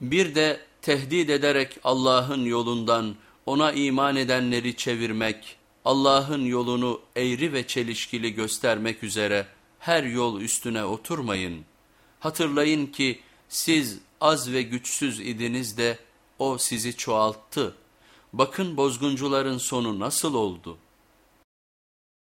Bir de tehdit ederek Allah'ın yolundan ona iman edenleri çevirmek, Allah'ın yolunu eğri ve çelişkili göstermek üzere her yol üstüne oturmayın. Hatırlayın ki siz az ve güçsüz idiniz de o sizi çoğalttı. Bakın bozguncuların sonu nasıl oldu?''